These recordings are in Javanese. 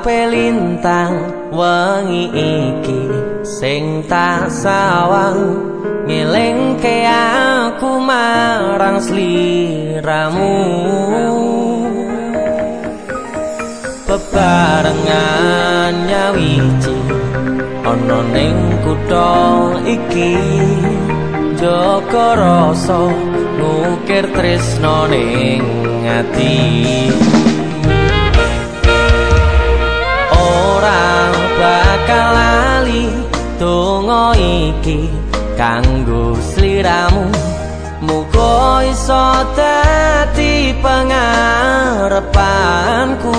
lintang wengi iki sing tak sawang ngelingke aku marang sliramu. Bebarengan nyawiji ana ning kutha iki. Joko rasa nukir tresno ning ati iki kanggo sliramu. Muga iso dadi pangarepanku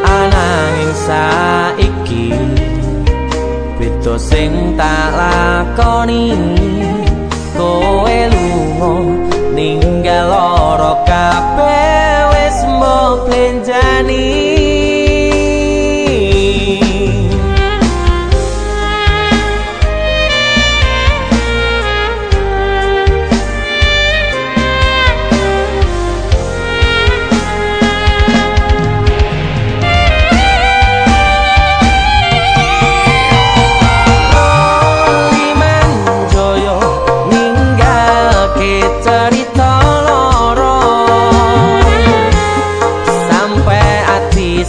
ananging saiki beda sing tak lakoni. Kowe lunga ninggal lara kabeh wis mbok lenjani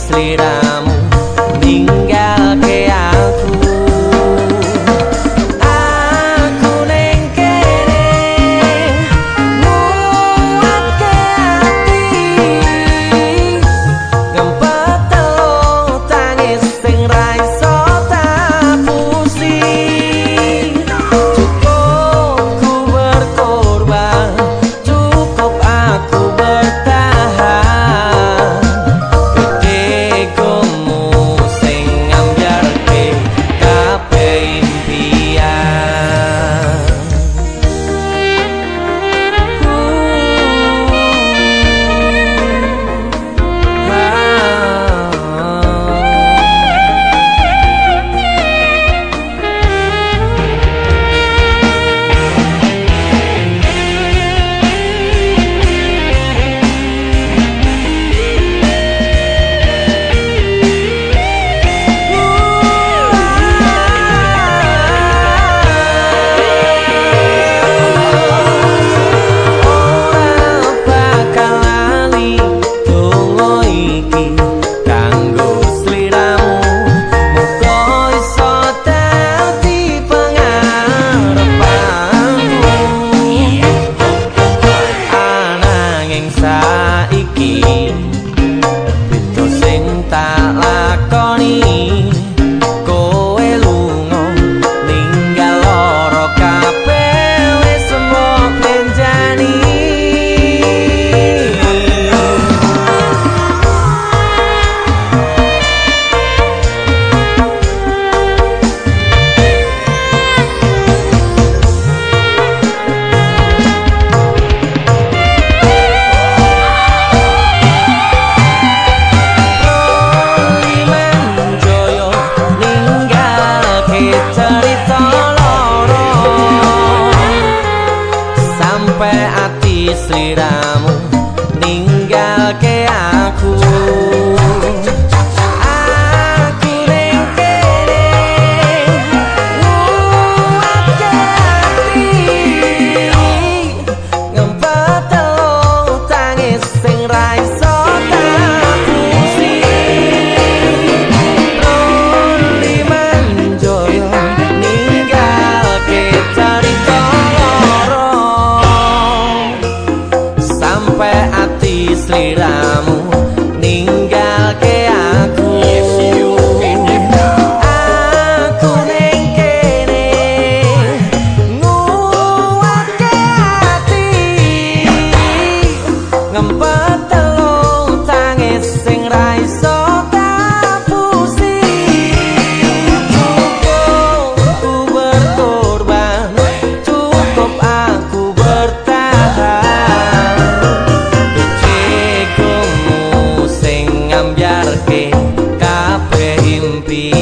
Sri Ramu Ning sliramu ninggalke aku be